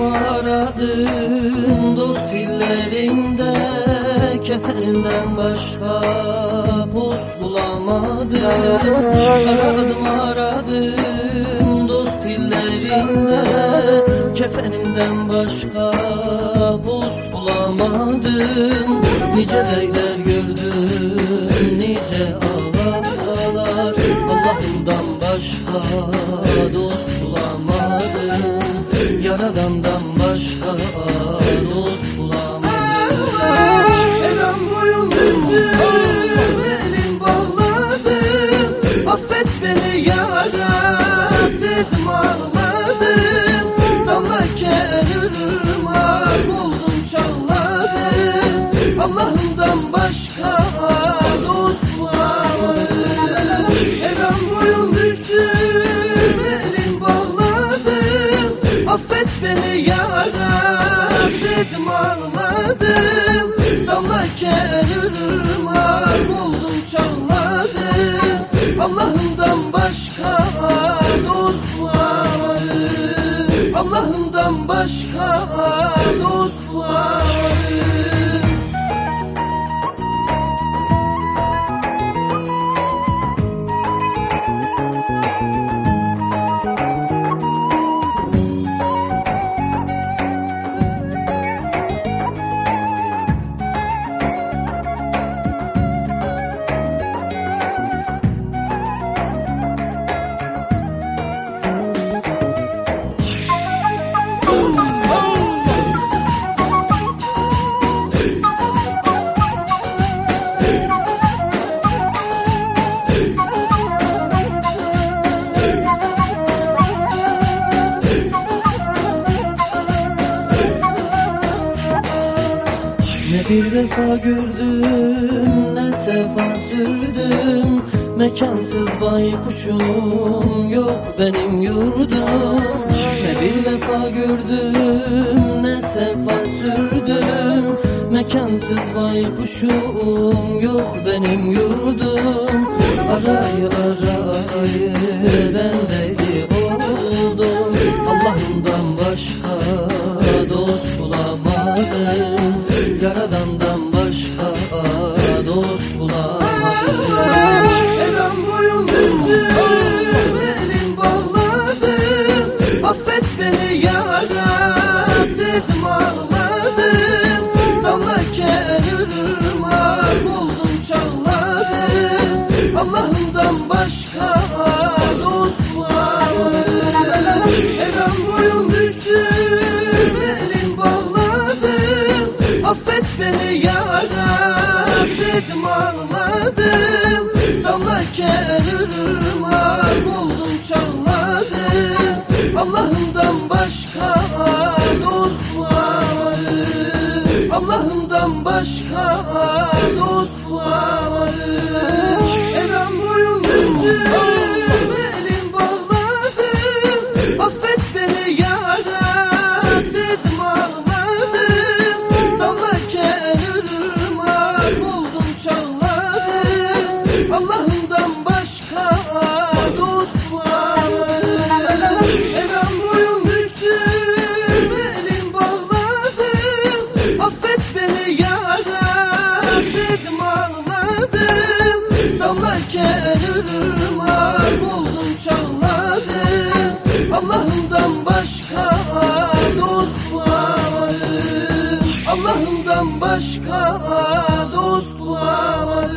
aradım dost illerinde Kefeninden başka post bulamadım Aradım aradım dost illerinde Kefenimden başka post bulamadım Nice beyler gördüm nice ağalar Allah'ımdan başka dost bulamadım bağladım Affet beni ya Rab dedim ağladım oldum çağladım Allah'ımdan başka dost bulamadım Elan boyun büktüm, elim bağladım Affet beni ya Dedim ağladım. Damlarken ırmak oldum çağladım Allah'ımdan başka dost bulamadım Allah'ımdan başka bir vefa gördüm ne sefa sürdüm. Mekansız baykuşum yok benim yurdum. Ne bir vefa gördüm ne sefa sürdüm. Mekansız baykuşum yok benim yurdum. Arayı arayı ben deli bulamadım Sırlar buldum çağladı Allah'ımdan başka dost var Allah'ımdan başka dost var